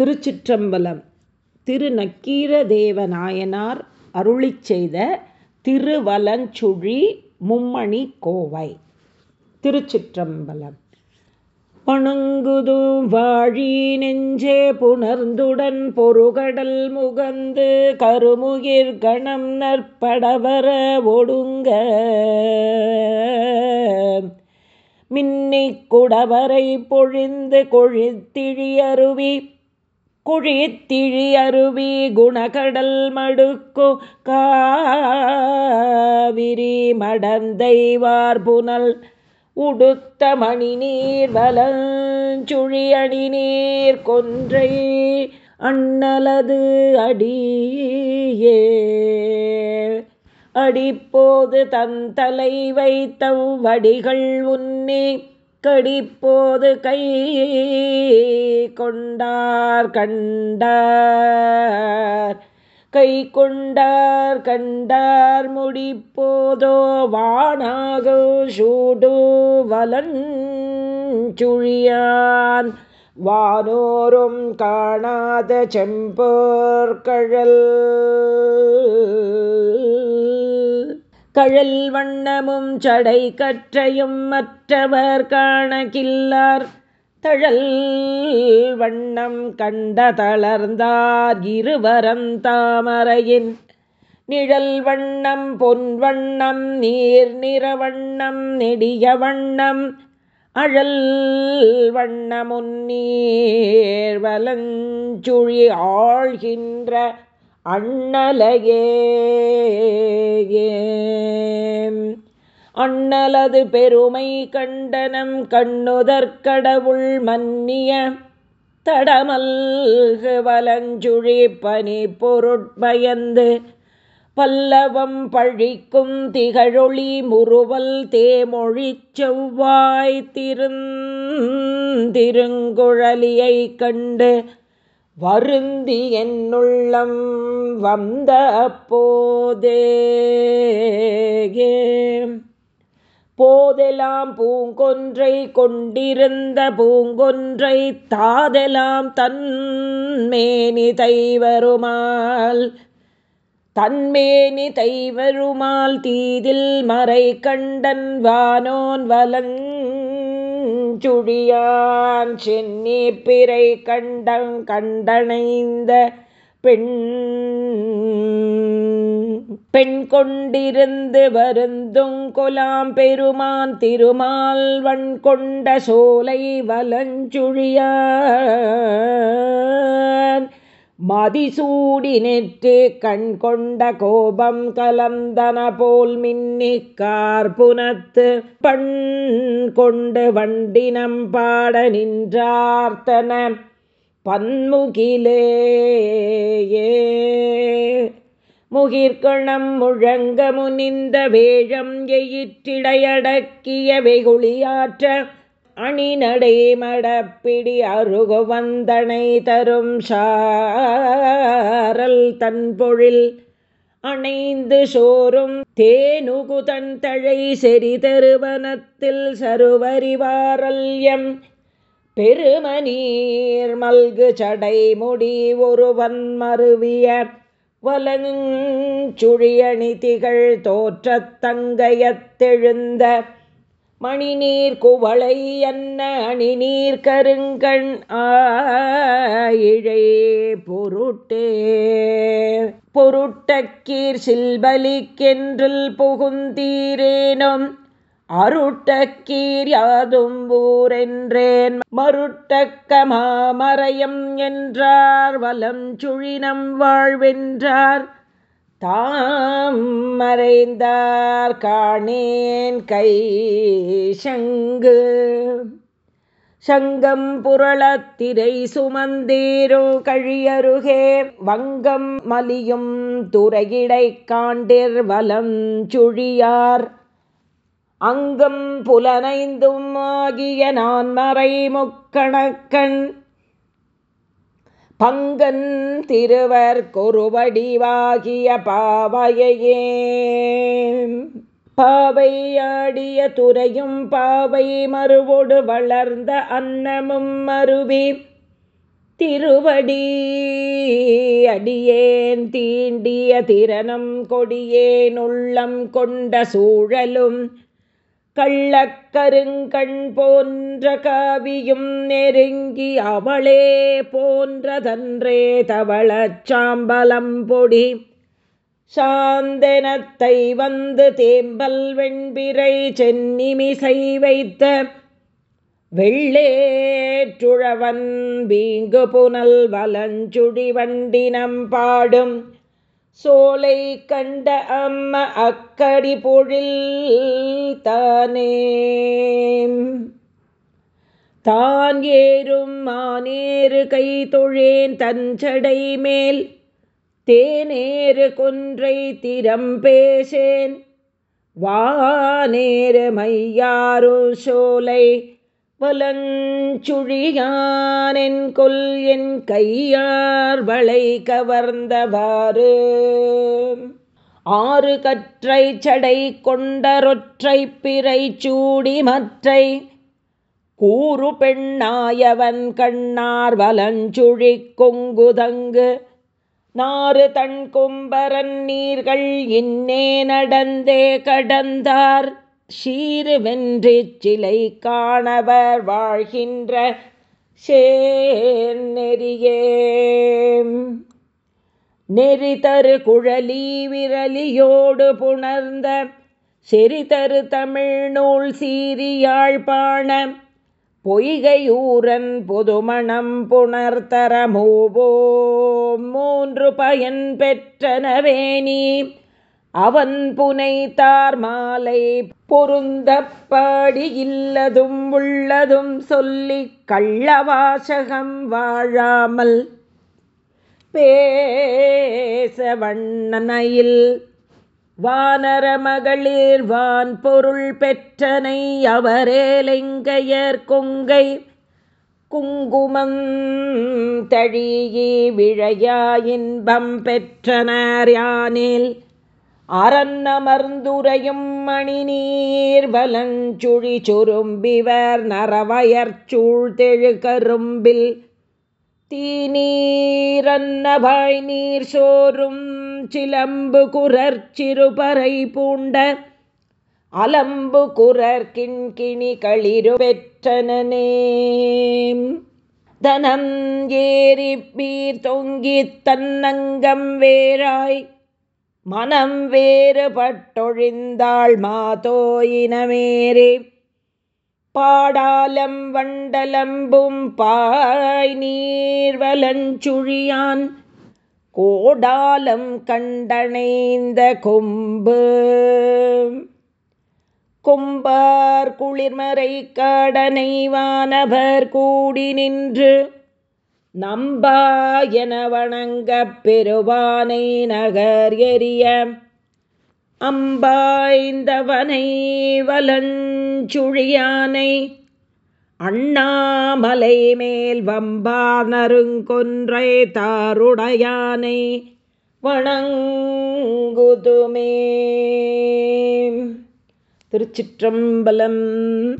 திருச்சிற்றம்பலம். திரு நக்கீர தேவநாயனார் அருளி செய்த திருவலஞ்சுழி மும்மணி கோவை. திருச்சிற்றம்பலம். பணங்குதும் வாழி நெஞ்சே புணர்ந்துடன் பொறுகடல் முகந்து கருமுகிர் கணம் நற்படவர ஒடுங்க. மின்னிக் குடவரை பொழிந்து கொழித்திழியருவி குழித்திழி அருவி குணகடல் மடுக்கு காவிரி மடந்தைவார் புனல் உடுத்த மணி நீர் வலஞ்சுழி அணி நீர் கொன்றை அண்ணலது அடியே. அடிப்போது தன் தலை வைத்தவ் வடிகள் உன்னே கடிப்போது கை கொண்டார் கண்டார். கை கொண்டார் கண்டார் முடிப்போதோ வானாக சூடு வலன் சுழியான். வானோரும் காணாத செம்போர்கழல் கழல் வண்ணமும் சடை கற்றையும் மற்றவர் காணகில்லார். தழல் வண்ணம் கண்ட தளர்ந்தார் இருவரம் தாமரையின். நிழல் வண்ணம் பொன் வண்ணம் நீர் நிற வண்ணம் நெடிய வண்ணம். அழல் வண்ணமுன்னீர் வலஞ்சுழி ஆழ்கின்ற அண்ணலையே அண்ணலது பெருமை கண்டனம் கண்ணுதற்கடவுள் மன்னிய தடமல்கு வலஞ்சுழி பனி பொருட்பயந்து பல்லவம் பழிக்கும் திகழொளி முறுவல் தேமொழி செவ்வாய் திருங்குழலியை கண்டு வருந்தி என்னுள்ளம் வந்த போதே போதெல்லாம் பூங்கொன்றை கொண்டிருந்த பூங்கொன்றை தாதெல்லாம் தன்மேனி தைவருமால் தன்மேனி தைவருமால் தீதில் மறை கண்டன் வானோன் வலன் சுழியான் சென்னி பிறை கண்டங் கண்டனைந்த பெண் பெண் கொண்டிருந்து வருந்தும் குலாம் பெருமான் திருமால்வன் கொண்ட சோலை வலஞ்சுழியான். மதிசூடி நெற்று கண் கொண்ட கோபம் கலந்தன போல் மின்னிக்கார் புனத்து. பண் கொண்டு வண்டினம் பாட நின்றார்த்தன. பன்முகிலே முகிர்கணம் முழங்க முனிந்த வேழம் எயிற்றிடையடக்கிய வெகுளியாற்ற அணி நடை மடப்பிடி அருகு வந்தனை தரும் சாரல் தன் பொழில். அணைந்து சோறும் தேனுகு தன் தழை செறி தருவனத்தில் சருவரிவாரல்யம் பெருமநீர் மல்கு சடை முடி ஒருவன் மருவிய வலஞ்சுழியணி திகழ் தோற்றத் தங்கையத்தெழுந்த மணிநீர் குவளை அன்ன அணிநீர் கருங்கண் ஆழை பொருட்டே. பொருட்டக்கீர் சில்பலிக்கென்றில் புகுந்தீரேனும் அருட்டக்கீர் யாதும் ஊரென்றேன். மருட்டக்க மாமரையம் என்றார் வலம் சுழினம் வாழ்வென்றார். தாம் மறைந்தார் காணேன் கை சங்கு. சங்கம் புரளத்திரை சுமந்தேரோ கழியருகே வங்கம் மலியும் துறையிடை காண்டிர் வலம் சுழியார். அங்கம் புலனைந்தும் ஆகிய நான் மறை முக்கணக்கண் பங்கன் திருவர் கொருவடிவாகிய பாவையே. பாவையாடிய துறையும் பாவை மறுவோடு வளர்ந்த அன்னமும் மருவி திருவடி அடியேன் தீண்டிய திறனும் கொடியேன் உள்ளம் கொண்ட சூழலும் கள்ளக்கருங்கண் போன்ற காவியும் நெருங்கி அவளே போன்றதன்றே தவளச்சாம்பலம் பொடி. சாந்தனத்தை வந்து தேம்பல் வெண்பிரை சென்னிமிசை வைத்த வெள்ளேற்றுழவன் வீங்கு புனல் வலஞ்சுடி வண்டினம் பாடும் சோலை கண்ட அம்ம அக்கடி பொழில் தானே. தான் ஏறும் மானேறு கை தொழேன் தஞ்சடை மேல் தேநேறு கொன்றை திறம் பேசேன். வானேறு மையாறு சோலை வலஞ்சுழியானென் கொல் என் கையார் வளை கவர்ந்தவாறு. ஆறு கற்றை சடை கொண்டரொற்றை பிறை சூடி மற்றை கூறு பெண்ணாயவன் கண்ணார் வலஞ்சுழி கொங்குதங்கு. நாறு தன் கும்பரன் நீர்கள் இன்னே நடந்தே கடந்தார். சீறு சிலை காணவர் வாழ்கின்ற சேநெறியே நெறிதரு குழலி விரலியோடு புணர்ந்த செறிதரு தமிழ் நூல் சீரியாழ்பாண பொய்கையூரன் புதுமணம் புணர்தரமோவோ மூன்று பயன் பெற்றனவேனி அவன் புனைத்தார் மாலை பொருந்தப்பாடி இல்லதும் உள்ளதும் சொல்லி கள்ளவாசகம் வாழாமல் பேச வண்ணனையில் வானர மகளிர் வான் பொருள் பெற்றனை அவரேலெங்கையர் கொங்கை குங்குமம் தழியே விழையா இன்பம் பெற்றனர் யானில் அறன்னமர்ந்துரையும் மணிநீர் வலஞ்சுழி சுரும்பிவர் நரவயற்சூழ் தெழு கரும்பில் தீநீரன்னபாய் நீர் சோறும் சிலம்பு குரற் சிறுபறை பூண்ட அலம்பு குரற் கிண்கிணி களிரு பெற்றனே தனம் ஏறிப்பீர் பீர் தொங்கித் தன்னங்கம் வேறாய் மனம் வேறுபட்டொழிந்தாள் மாதோயினமேரே பாடாலம் வண்டலம்பும் பாய் நீர்வலஞ்சுழியான். கோடாலம் கண்டணைந்த கொம்பு. கொம்பார் குளிர்மறை காடனை வானவர் கூடி நின்று. நம்பா என வணங்கப் பெருவானை நகர் எரிய அம்பாய்ந்தவனை வலஞ்சுழியானை. அண்ணாமலை மேல் வம்பா நருங்கொன்றை தாருடையானை. வணங்குதுமே. திருச்சிற்றம்பலம்